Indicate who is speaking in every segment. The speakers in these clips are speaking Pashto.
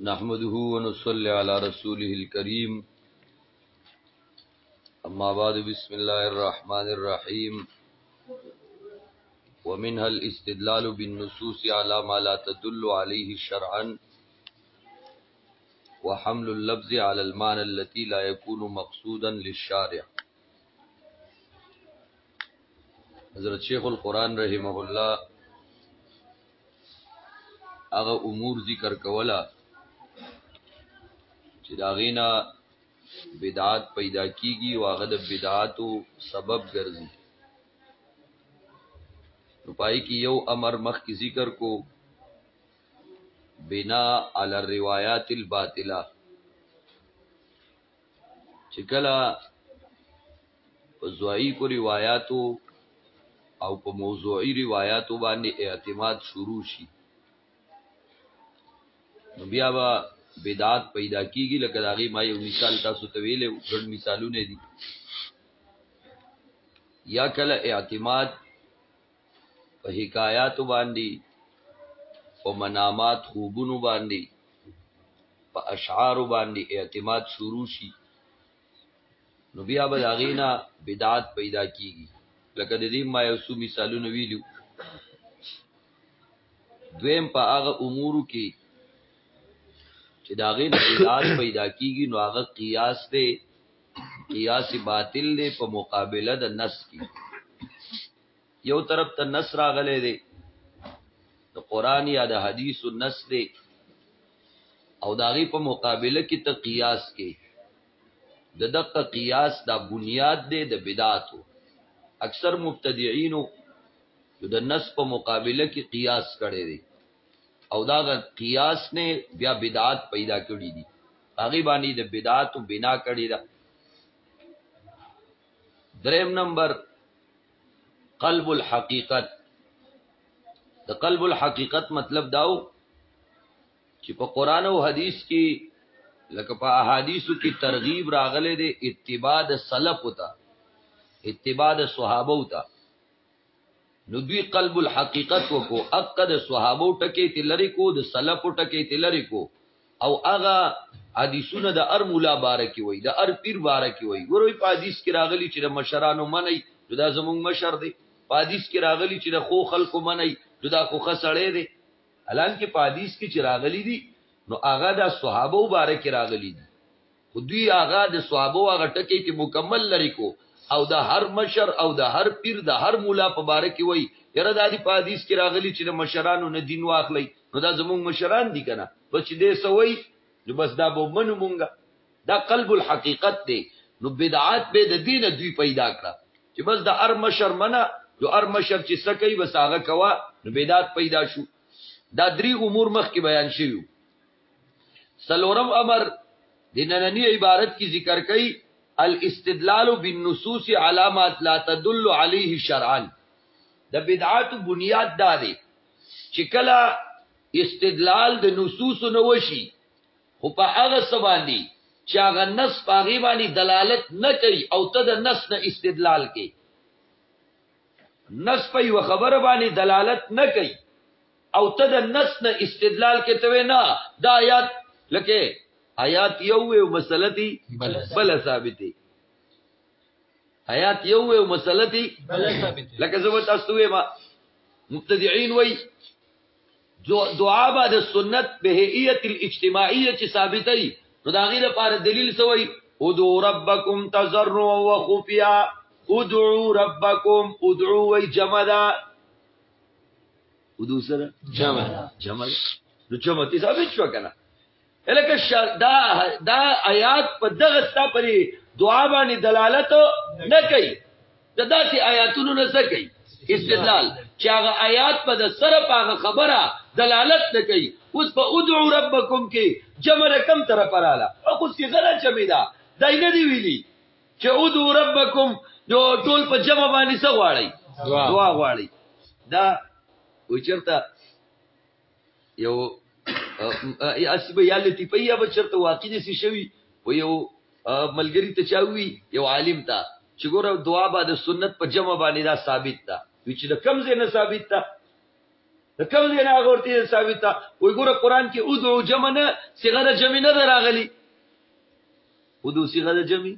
Speaker 1: نحمده ونصلي على رسوله الكريم أما بعد بسم الله الرحمن الرحيم ومنها الاستدلال بالنصوص على ما لا تدل عليه شرعا وحمل اللفظ على المعنى التي لا يكون مقصودا للشارع حضرت شیخ القرآن رحمه الله هغه امور ذکر کولا چې دا غینا بدعات پیدا کیږي او هغه د بدعاتو سبب ګرځي نو پای کې یو امر مخ کی ذکر کو بنا علی الروایات الباطله چې کله په ضعیفو روایاتو او په موضوعي روایاتو باندې اعتماد شروع شي نو بیا به بدعات پیدا کیږي لکه دا غي ما یو مثال تاسو ته ویلو ګڼ مثالونه دي یا کله اعتماد په حکایات باندې په منامات خوبونو باندې په اشعار باندې اعتماد شروع شي نو بیا به داغینا بدعات پیدا کیږي لکه د دې ما یو څو مثالونه ویلو دویم په هغه امورو کې چې داغې بدعات پیدا کیږي نو هغه قیاس دی قیاس باطل دی په مقابله د نس کې یو طرف ته نص راغلی دی د قران یا د حدیث نص دی او داغه په مقابله کې ته قیاس کې د دقه قیاس دا بنیاد دی د بدعاتو اکثر مبتدعينو د نص په مقابله کې قیاس کړي دي او دا قیاس نه بیا بدعات پیدا کړي دي هغه باندې د بدعاتو بنا کړي ده دریم نمبر قلب الحقیقت د قلب الحقیقت مطلب داو چې په قران او حدیث کې لکه په احادیثو کې ترغیب راغلي دي اتباع د سلف وتا اتباع د صحابه وتا نو دوی قلب الحقیقت وکو عقد صحابه ټکې تلری کو د سلف ټکې تلری کو او هغه حدیثونه د هر مولا باره کې وایي، د هر پیر باره کې وایي. ګورئ په حدیث کې راغلي چې د مشرانو منئ، نو دا زموږ مشر دی. په حدیث کې راغلي چې د ښو خلکو منئ، نو دا خو ښه سړی دی. حالانکه په حدیث کې چې راغلي دي، نو هغه د صحابو باره کې راغلي دي. خو دوی هغه د صحابو هغه ټکی کې مکمل لري کو او د هر مشر او د هر پیر د هر مولا په باره کې وایي یره دا دی په حدیث کې راغلی چې د مشرانو نه دین واخلئ نو دا زمونږ مشران دي کنه بس چې دې سوي نو بس دا به منو مونږه دا قلب الحقیقت دی نو بدعات به د دینه دوی پیدا کړه چې بس د ار مشر منه نو ار مشر چې سکی بس هغه کوا نو بدعات پیدا شو دا درې امور مخ کې بیان شوی سلورم امر د نننی عبارت کی ذکر کئی الاستدلال بالنصوص علامات لا تدل علیه شرعا د بدعات بنیاد دا دی چې کله استدلال د نصوص نه وشي خو په هغه سباندی چې هغه نص پاغي باندې دلالت نه کوي او ته د نص نه استدلال کوي نص په یو خبره باندې دلالت نه کوي او ته د نص نه استدلال کې ته وې نه دا آیات لکه آیات یو وې او مسله دي بل ثابتې آیات یو وې او مسله دي
Speaker 2: بل ثابتې
Speaker 1: لکه زه وتا سوې ما مبتدعين وای دعا به د سنت بهئیت الاجتماعیه چې ثابتې نو دا غیر لپاره دلیل سوی ادعو ربکم تزرعا وخفیا ادعو ربکم ادعو وی جمدا ودو سره
Speaker 2: جمع
Speaker 1: جمع نو جمع تی ثابت شو کنه الکه دا دا آیات په دغه ستا پرې دعا باندې دلالت نه کوي دا داسې آیاتونو نه څه کوي استدلال چې هغه آیات په د سره په هغه خبره دلالت نه کوي اوس په ادعو ربکم کې جمع رقم طرف رااله او خو څه غلا چمه دا دای نه دی ویلي چې ادو ربکم جو ټول په جمع باندې څه غواړي
Speaker 2: دعا
Speaker 1: غواړي دا وچرته یو اسبه یا لطیفه یا بچرته واقع دي شوی و یو ملګری ته چاوي یو عالم ته چې ګوره دعا به د سنت په جمع باندې دا ثابت ده چې د کم ځای نه ثابت ده د کم ځای نه هغه ورته ثابت ده وای ګوره قران کې ادعو جمع نه صيغه جمع نه راغلي ادو صيغه د جمع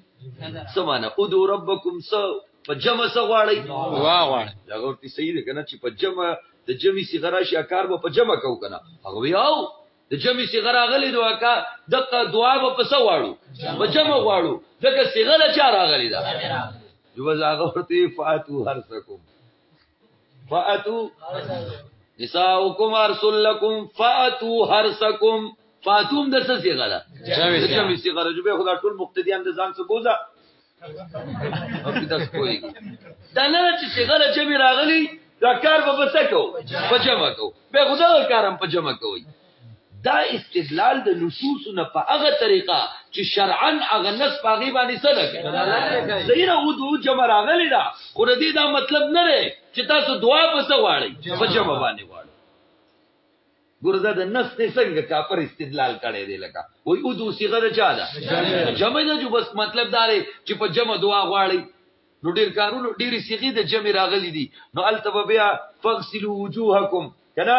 Speaker 1: سمانه ادو ربکم سو په جمع سو غواړي
Speaker 2: وا غواړي
Speaker 1: دا ورته صحیح ده کنه چې په جمع د جمع صيغه راشي کار به په جمع کو کنه هغه ویاو د جمع صيغه راغلي دوه کا دغه دعا به په سو غواړو په جمع غواړو دغه صيغه لا چا راغلي دا جو زاغه ورته فاتو هر سکم فاتو نساؤکم ارسل لکم فاتو حرسکم فاتوم د څه صيغه ده
Speaker 2: جمع صيغه
Speaker 1: ده به خدا ټول مقتديان د ځان څه بوزا او په تاسو کوی دا نه چې صيغه له جمع راغلي دا کار به بسکو په جمع کو به خدا کارم په جمع کوي دا استدلال د نصوص نه په هغه طریقه چې شرعا هغه نص په هغه باندې څه ده زیره او دوه جمع راغلی دا خو دې دا مطلب نه دی چې تاسو دعا په څه واړی په جمع باندې واړی ګوردا د نص ته څنګه کافر استدلال کړي دی لکه وای او دوه صيغه ده چا ده جمع نه جو بس مطلب دا دی چې په جمع دعا غواړي نو ډیر کارونو ډیر صيغه د جمع راغلي دي نو التبه بیا فغسلوا وجوهکم کنا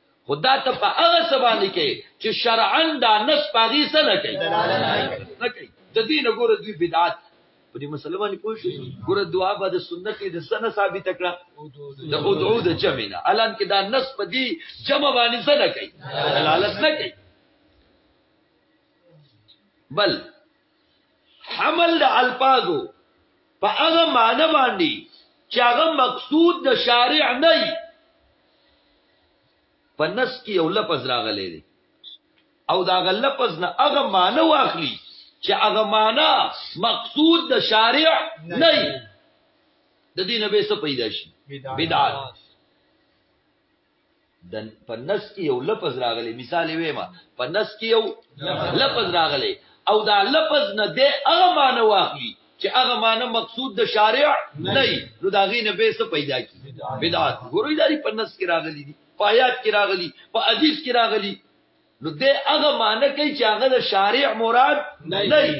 Speaker 1: خدا ته په هغه سبانه کې چې شرعاً دا نس پاغي سره نه کوي نه کوي د دې نه ګوره دوی بدعت په دې مسلمان پوه شي ګوره دعا به د سنت د سنه ثابت کړه د ادعو د جمع نه الان کې دا نس په دې جمع باندې سره کوي دلالت نه کوي بل حمل د الفاظو په هغه معنی باندې چې هغه مقصود د شارع نه وي په نس کې یو لفظ راغلی دی او دا غل لفظ نه هغه معنی واخلي چې هغه معنی مقصود د شارع نه وي د دې نه به څه پیدا شي بدعت د په نس کې یو لفظ راغلی مثال یې وایم په نس کې یو لفظ راغلی او دا لفظ نه دی هغه معنی واخلي چې هغه معنی مقصود د شارع نه وي نو د هغې نه به څه پیدا کړي بدعت ګورئ دا په نس کې راغلي دي په آیات کې راغلي په حدیث کې راغلي نو د هغه معنی کوي چې هغه د شارع مراد نه وي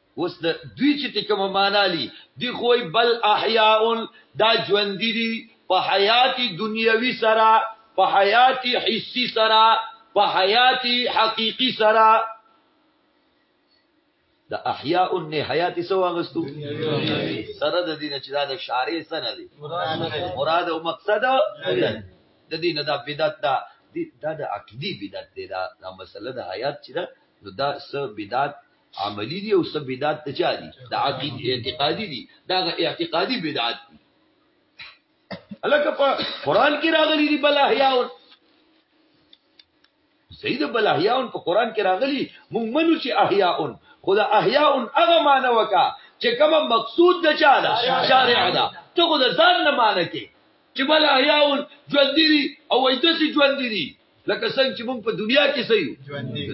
Speaker 1: اوس د دوی چې کومه معنا لي دی خو بل احیاء دا ژوند دي په حیات دنیوي سره په حیات حسی سره په حیات حقيقي سره د احیاء نه حیات سو اغستو سره د دین چې دا د شارع سره دی مراد او مقصد د دین دا بدعت دا دا د عقیدی بدعت دی دا مسله د حیات چې دا نو دا س بدعت عملی دی او سب بدعت ته چا دی د عقید اعتقادی دی دا غ اعتقادی بدعت دی الکه په قران کې راغلی دی بل احیاون سید بل احیاون په قران کې راغلی مونږ منو چې احیاون خدا احیاون هغه معنی وکا چې کوم مقصود د چا ده شارع ده ته خو د ځان نه معنی کې چې بل احیاون ژوند دي او وایته چې ژوند دي لکه څنګه چې مونږ په دنیا کې سيو
Speaker 2: ژوند دي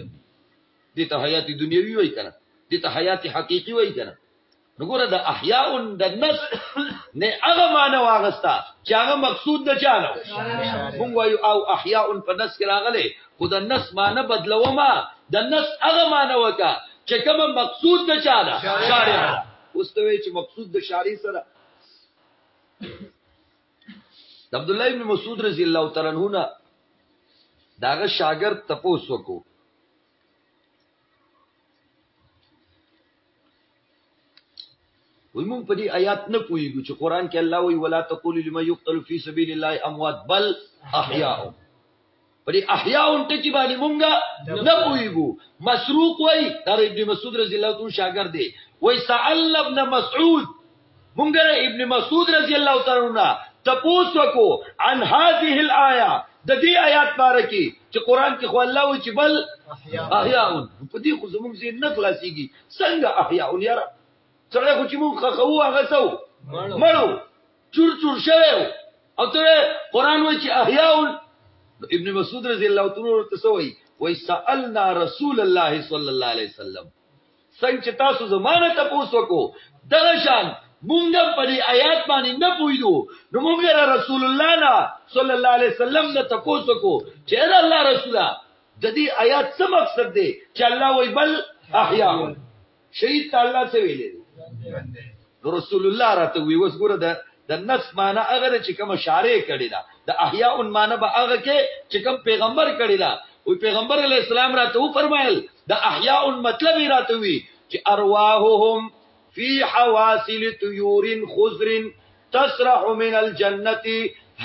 Speaker 1: دې ته حیات دنیوي وای کنه دې ته حیات حقيقي وای کنه نګوره د احیاء د نفس نه هغه معنی واغستا چې هغه مقصود نه چانه مونږ وایو او احیاء په نفس کې راغله خو د نفس معنی بدلوما د نفس هغه معنی وکا چې کوم مقصود نه چانه شارع اوس ته چې مقصود د شارع سره عبد الله ابن مسعود رضی الله تعالی عنہ داغه شاګرد تپوس وکړو وی مونږ په دې آیات نه پوهیږو چې قران کې الله وی ولا تقول لما يقتل في سبيل الله اموات بل احیاء په دې احیاء ټکی باندې مونږ نه پوهیږو مسروق وی در ابن مسعود رضی الله عنه شاګرد دی وی سأل ابن مسعود مونږ د ابن مسعود رضی الله تعالی عنہ تپوس وکو عن هذه الايه د دې آیات باره کې چې قران کې خو الله وی چې بل احیاء په دې خو زموږ زین نه خلاصيږي څنګه احیاء یاره سره خو چې مونږ خو هغه سو مړو چور چور شوه او ته قران وی چې احیاء ابن مسعود رضی الله تعالی عنہ تسوي وی سالنا رسول الله صلی الله علیه وسلم څنګه چې تاسو زمانه تاسو کو دغه شان مونږ په دې آیات باندې نه پویدو نو مونږ را رسول الله نه صلی الله علیه وسلم نه تاسو کو چې دا الله رسوله د دې آیات څه مقصد دی چې الله وی بل احیا شهید تعالی څه ویلې نو رسول الله راته وویل، اوس ګوره د د نص معنی هغه ده چې کومه شارع کړې ده، د احیاء معنی به هغه کې چې کوم پیغمبر کړې ده. وایي پیغمبر علیه السلام راته وفرمایل، د احیاء مطلب یې راته وویل چې ارواحهم فی حواسل طیور خضر تسرح من الجنة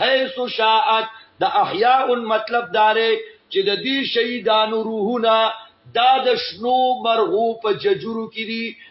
Speaker 1: حیث شاءت د احیاء مطلب دا دی چې د دې شهیدانو روحونه دا د شنو مرغو په ججرو کې دي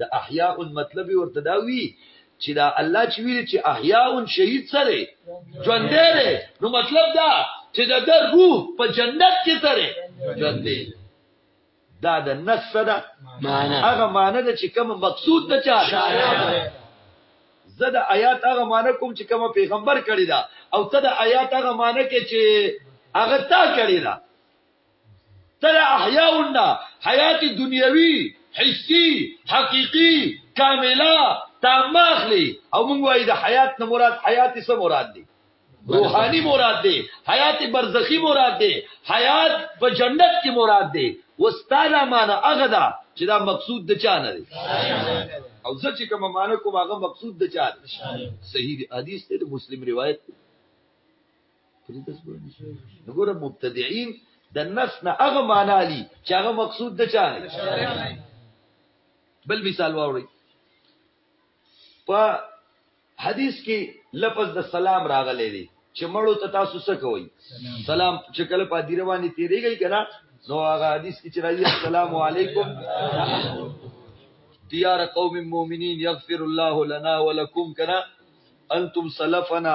Speaker 1: د احیاء مطلب ورته دا وی چې دا الله چې ویل چې احیاء شهید سره ژوند دی نو مطلب دا چې دا د روح په جنت کې سره ژوند دی دا د نص سره
Speaker 2: معنی
Speaker 1: هغه معنی چې کوم مقصود نه چا زه د آیات هغه معنی کوم چې کوم پیغمبر کړی دا او ته د آیات هغه معنی کې چې هغه تا کړی دا تر احیاونا حیات دنیوي حسی حقیقی کاملا تامه اخلي او موږ وایي د حیات نه مراد حیات سم مراد دی روحانی مراد دی حیات برزخی مراد دی حیات په جنت کې مراد دی واستاله معنا هغه دا چې دا مقصود د چا نه دی او زه چې کوم معنا کوم هغه مقصود د چا دی صحیح حدیث دی مسلم روایت دی پرې تاسو به نه شي نو ګوره مبتدعين د نس نه هغه معنا لي چې هغه مقصود د چا نه بل مثال واوري په حدیث کې لفظ د سلام راغلی دی چې مړو ته تاسو څه کوئ سلام چې کله په دیره باندې تیریږي کنه نو هغه حدیث کې چې راځي السلام علیکم دیار قوم مؤمنین یغفر الله لنا ولکم کنه انتم سلفنا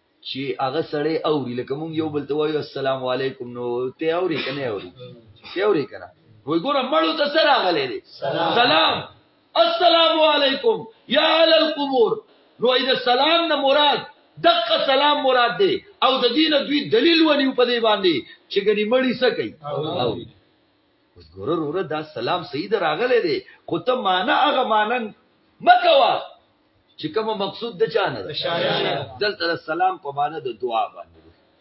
Speaker 1: چې هغه سړی اوري لکه مونږ یو بل ته وایو السلام علیکم نو ته اوري کنه اوري ته اوري کنه وای ګوره مړو ته سره غلې دي سلام السلام علیکم یا علی القبور نو اې د سلام نه مراد دغه سلام مراد دی او د دین دوی دلیل ونی په دی باندې چې ګنی مړی سکی او اوس ګوره وروره دا سلام سید راغله دی خو ته معنا هغه مانن مکوا چې کوم مقصود د چا نه ده دلته د سلام په معنی د دعا باندې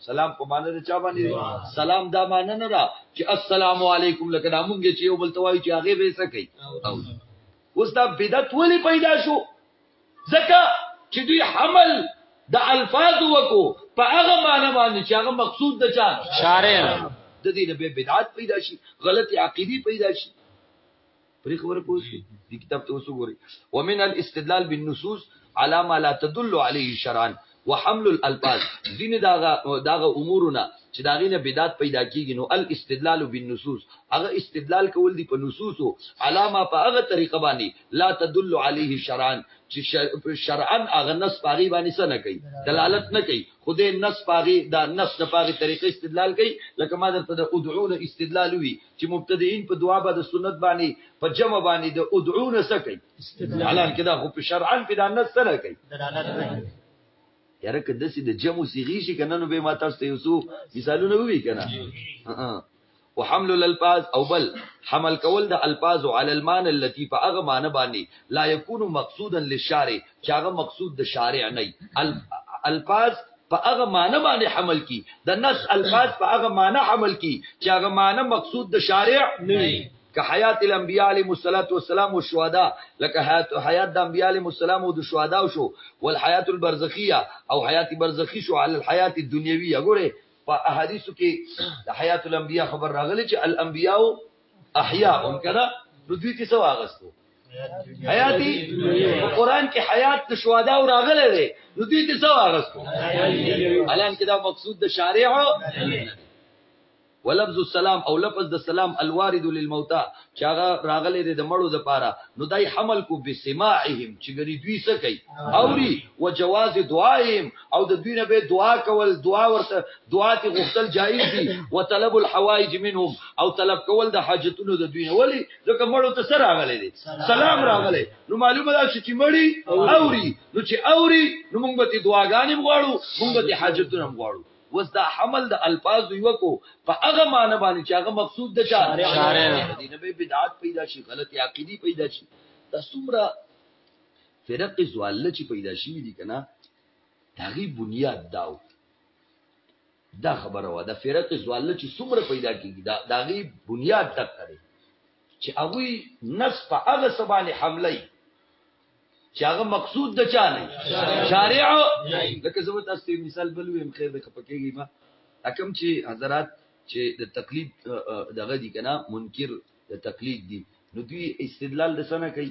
Speaker 1: سلام په معنی د چا باندې سلام دا معنی نه ده چې السلام علیکم لکه دا مونږ چې یو بل توای چې هغه به څه کوي اوس دا بدعت ولې پیدا شو ځکه چې دوی حمل د الفاظ وکړو په هغه معنی باندې چې هغه مقصود د چا
Speaker 2: شارع
Speaker 1: د دې نه به بدعت پیدا شي غلط عقیدی پیدا شي پرې خبره پوه شي د کتاب ته اوس وګورئ ومن الاستدلال بالنصوص على ما لا تدل عليه شرعا وحمل الالفاظ دین داغه داغه امورونه چې داغه نه بدعت پیدا کیږي نو الاستدلال بالنصوص هغه استدلال کول دي په نصوصو علامه په هغه طریقه باندې لا تدل عليه شرعا چې شرعا هغه نص پاغي باندې څه نه کوي دلالت نه کوي خدای نص پاغي دا نص نه پاغي طریقه استدلال کوي لکه ما درته د ادعون استدلال وی چې مبتدعين په دعا باندې سنت باندې په جمع باندې د ادعو نه څه کوي حالان کې دا خو په شرعاً په دا نه
Speaker 2: سره کوي
Speaker 1: یاره که دسی د جمع صيغه شي کنه نو به ما تاسو ته یوسو مثالونه وی کنه وحمل الالفاظ او بل حمل کول د الفاظ علی المعنى التي فاغه معنی باندې لا يكون مقصودا للشارع چې هغه مقصود د شارع نه الفاظ په هغه معنی باندې حمل کی د نص الفاظ په هغه معنی حمل کی چې هغه معنی مقصود د شارع نه وي که حیات الانبیاء علیهم الصلاۃ والسلام او شهدا لکه حیات حیات د انبیاء علیهم السلام او د شهدا شو والحیات البرزخیه او حیات برزخی شو علی الحیات الدنیویه ګوره په احادیثو کې د حیات الانبیاء خبر راغلی چې الانبیاء احیاء هم کړه نو دوی څه واغستو حیاتی په قران کې حیات د شهدا او راغله ده نو دې ته څه واغستو الان کې دا مقصود د شارع ولفظ السلام او لفظ د سلام الوارد للموتى چې هغه راغله ده د مړو د پاره نو دای حمل کو بسماعهم چې ګری دوی څه کوي اوري وجواز دعاهم او د دوی نه به دعا کول دعا ورته دعا ته غوښتل جایز دي وطلب الحوائج منهم او طلب کول د حاجتونو د دوی نه ولی ځکه مړو ته سره راغلي دي سلام راغلي نو معلومه ده چې مړی اوري نو چې اوري نو موږ به دعاګانې غواړو موږ به حاجتونه غواړو وس دا حمل د الفاظ یو کو په هغه معنی باندې چې هغه مقصود د چا شارع دي نه به بدعت پیدا شي غلطي عقيدي پیدا شي دا څومره فرق زوال چې پیدا شي دي کنه دا غي بنیاد داو دا خبره وه د فرق زوال چې څومره پیدا کیږي دا داغي بنیاد تک کړي چې هغه نس په هغه سبانه حمله چې هغه مقصود د چا نه شارع لکه زه تاسو ته مثال بلوم خیر د خپکیږي ما حکم چې حضرات چې د تقلید دغه دي کنه منکر د تقلید دي نو دوی استدلال د سنه کوي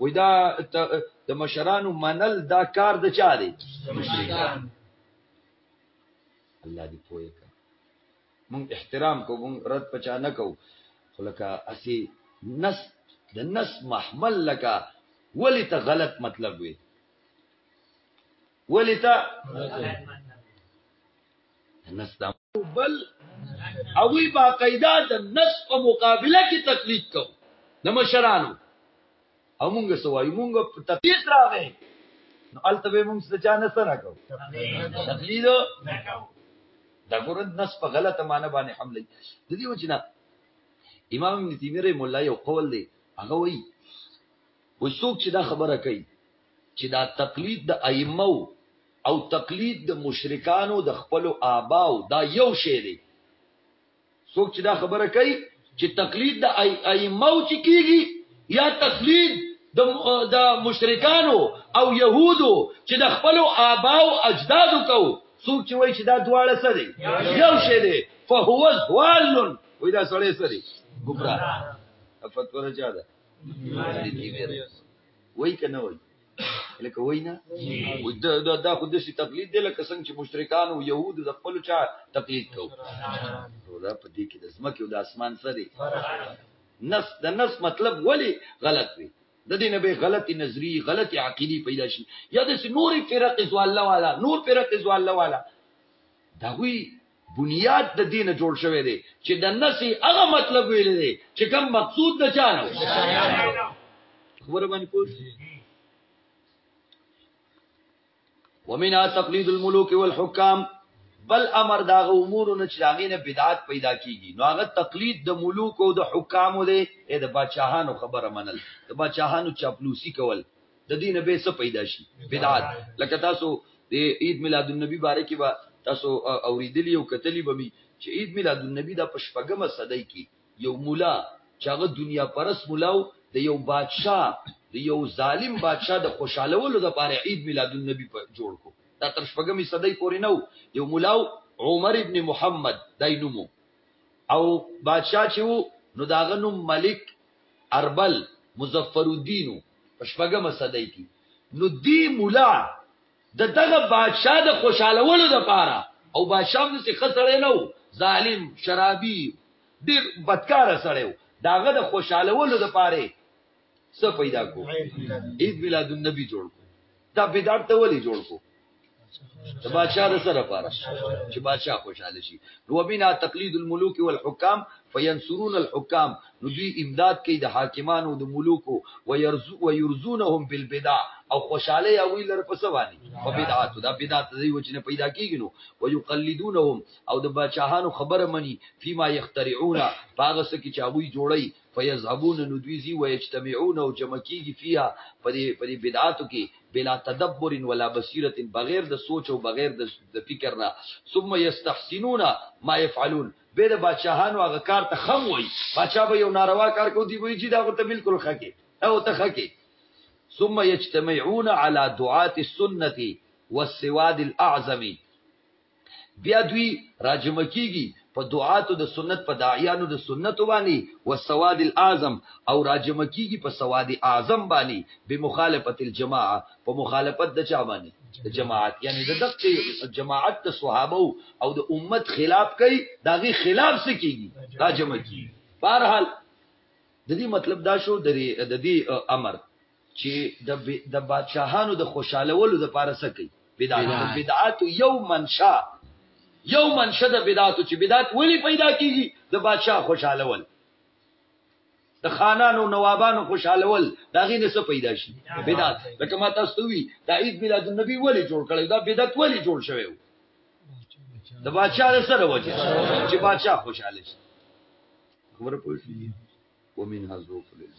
Speaker 1: وای دا د مشرانو منل دا کار د چا دی الله دې پوهه کړه مونږ احترام کو مونږ رد پچا نه کو خلکه اسی نس د نس محمل لکه ولی ته غلط مطلب وي ولی تا نس دا بل اوی با قیدا د نس په مقابله کې تقلید کو د مشرانو او مونږ سوای مونږ په تقلید راغې نو التبه مونږ څه چا نه سره کو تقلید نه کو دا ګور نس په غلطه معنی باندې حمله د دې وجنه امام ابن تیمیه رحم الله یو قول دی هغه وایي وسوک چې دا خبره کوي چې دا تقلید د ائمه وو او تقلید د مشرکانو د خپلو آباو دا یو شی دی څوک چې دا خبره کوي چې تقلید د ائمه وو چې کیږي یا تقلید د مشرکانو او يهودو چې د خپلو آباو اجدادو کو څوک چې وایي چې دا دواړه څه دي یو شی دی فهو ضال وای دا سړی څه دی ګمراه فتوا نه چا ده وای کنه وای لکه وینا وای دا دا دا خو دسی تقلید دی لکه څنګه چې مشرکان او يهود د خپل چا تقلید کو دا په دې کې د زمکه او د اسمان سره نس د نس مطلب ولی غلط وي د دې نه به غلطي نظری غلطي عقيدي پیدا شي یا د نوري فرق زوال والا نور فرق زوال والا دا وی بنیاد د دې نه جوړ شوی دی چې د نسی هغه مطلب ویل دی چې کوم مقصود د چا نه خبره باندې پوه ومنها تقلید الملوک والحکام بل امر دا امور نه چې هغه نه بدعت پیدا کیږي نو هغه تقلید د ملوک او د حکامو دی د بادشاهانو خبره منل د بادشاهانو چاپلوسی کول د دین به څه پیدا شي بدعت لکه تاسو د عید میلاد النبی باره کې با تاسو اوریدلی او کتلی به وي چې عید میلاد النبی د پښپګمه صدۍ کې یو مولا چاغه دنیا پرس مولاو د یو بادشاه د یو ظالم بادشاه د خوشالولو د پاره عید میلاد النبی په جوړ کو دا تر شپږمې صدۍ پورې نو یو مولاو عمر ابن محمد دای نومو او بادشاه چې وو نو داغه نوم ملک اربل مظفرالدین و په شپږمه صدۍ کی نو دی ملا د دغه بادشاه د خوشالولو د پاره او بادشاه هم داسې ښه سړی نه و ظالم شرابي ډېر بدکاره سړی و د هغه د خوشالولو د پاره څه پیدا کو عید میلاد النبی جوړ کو دا بدعت ته ولې جوړ کو د بادشاہ د سره پاره چې بادشاہ خوشاله شي نو بنا تقلید الملوک والحکام فینصرون الحکام نو دوی امداد کوي د حاکمانو د ملوکو ويرزو ويرزونهم بالبدع او خوشاله یا وی لر په سوانی په بدعات دا بدعات دی و چې نه پیدا کیږي نو ويقلدونهم او د بادشاہانو خبره مني فيما يخترعون باغ سکه چې هغه جوړي فیذهبون نو دوی ځي ویجتمعون او جمع کیږي فیها په دې بدعاتو کې بلا تدبر ولا بصیرة بغیر د سوچ او بغیر د فکر نه ثم یستحسنون ما یفعلون بیا د باچاهانو هغه کار ته ښه وایي باچا به یو ناروا کار کوي دوی به یې چې دا خو ته بالکل ښه کې دا خو ته ښه کې ثم یجتمعون علی دعاة السنة والسواد الاعظم بیا دوی راجمع کیږي په دعاتو د سنت په داعیانو د سنت باندې و سواد الاعظم او راجمع کیږي په سواد اعظم باندې به مخالفت الجماعه په مخالفت د چا باندې د جماعت یعنی د دغه جماعت د صحابه او د امت خلاف کوي داغي خلاف څه کیږي راجمع کیږي بهرحال د دې مطلب دا شو د دې امر چې د د بادشاهانو د خوشالولو د پاره سکی بدعت بدعت یو منشا یو منشا د بدعت چې بدعت ولی پیدا کیږي د بادشاه خوشالول د خانانو نوابانو خوشالول دا غي نه څه پیدا شي بدعت لکه ما تاسو وی د عید میلاد النبی ولی جوړ کړی دا بدعت ولی جوړ شوی د بادشاہ سره وجه چې بادشاہ خوشاله شي خبره پوه شئ ومن هذو فلس